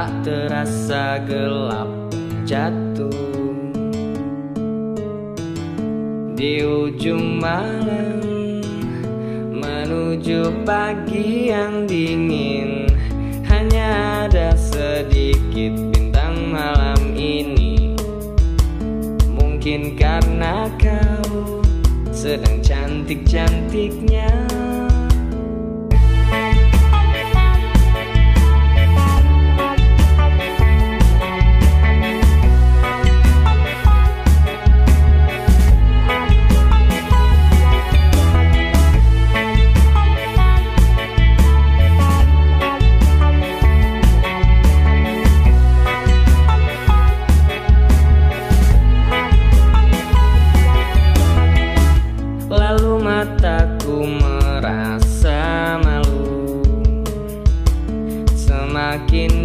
Tatkala gelap jatuh. Di ujung malam Menuju pagi yang dingin Hanya ada sedikit bintang malam ini. Mungkin karena kau sedang cantik-cantiknya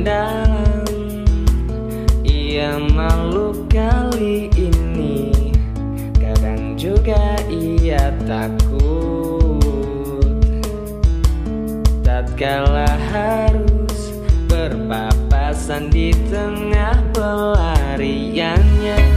Dalam Ia malu kali ini. Kadang juga ia takut. Tatkala harus berpapasan di tengah pelariannya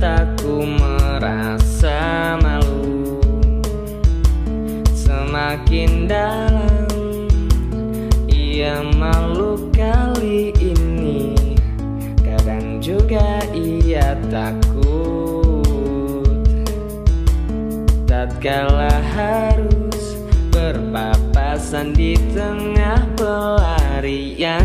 mataku merasa malu. Semakin dalam Ia malu kali ini Kadang juga ia takut. Tatkala harus berpapasan di tengah pelarian